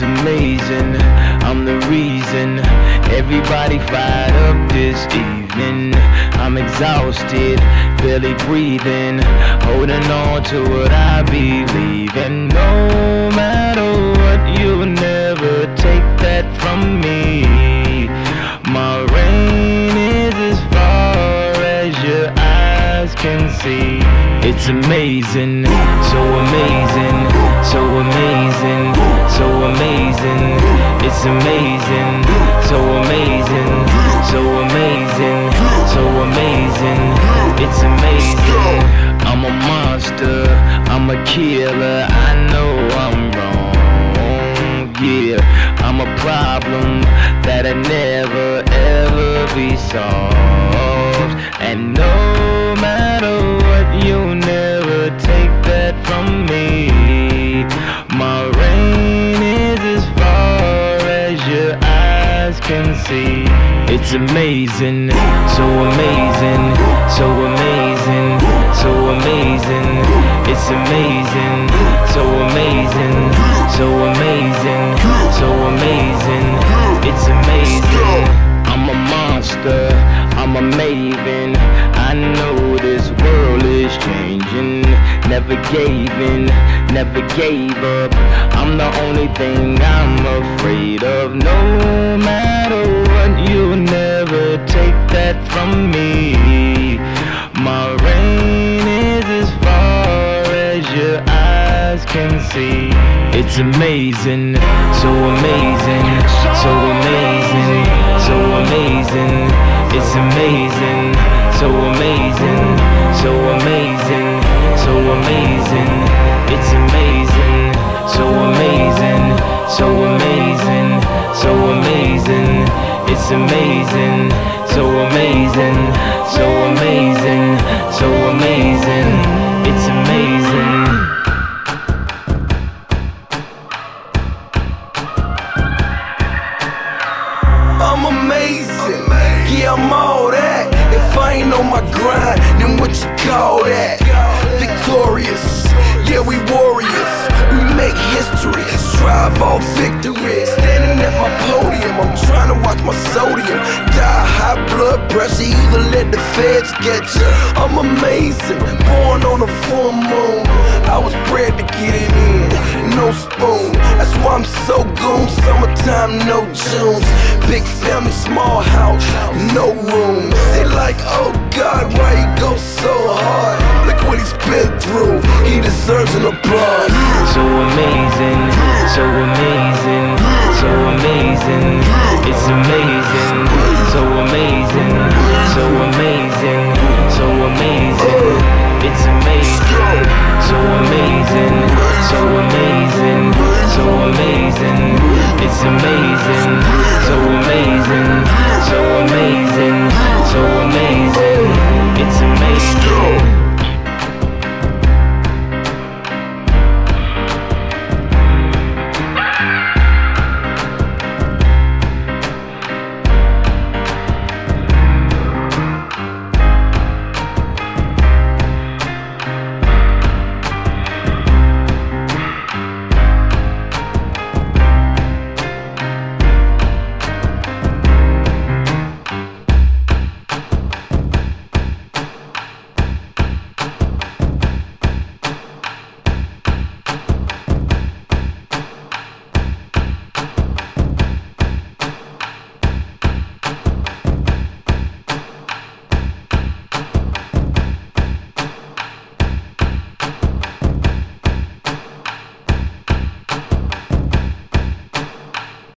reason, I'm the reason. Everybody fired up this evening. I'm exhausted, barely breathing, holding on to what I believe. And no matter what, you'll never take that from me. My reign is as far as your eyes can see. It's amazing, so amazing, so amazing, so amazing. It's amazing, so amazing, so amazing, so amazing. It's amazing. I'm a monster, I'm a killer. I know I'm wrong. Yeah, I'm a problem that'll never ever be solved. And no can see. It's amazing, so amazing, so amazing, so amazing. It's amazing, so amazing, so amazing, so amazing. It's amazing. I'm a monster, I'm a maven. I know this world is changing. Never gave in, never gave up. I'm the only thing I'm afraid of. No matter from me. My reign is as far as your eyes can see. It's amazing, so amazing, so amazing, so amazing. It's amazing, so amazing, so amazing, so amazing. It's amazing, so amazing, so amazing, so amazing. It's amazing, so amazing, so amazing. It's amazing. I'm amazing. Yeah, I'm all that. If I ain't on my grind, then what you call that? Victorious. Yeah, we warriors. We make history. Strive all victory game. I'm trying to watch my sodium. Die high blood pressure, either let the feds get you. I'm amazing, born on a full moon. I was bred to get it in, no spoon. That's why I'm so goon. Summertime, no Junes. Big family, small house, no room. They like, oh God, why he go so hard? Look what he's been through. He deserves an applause. So amazing, so amazing, so amazing. It's amazing, so amazing, so amazing, so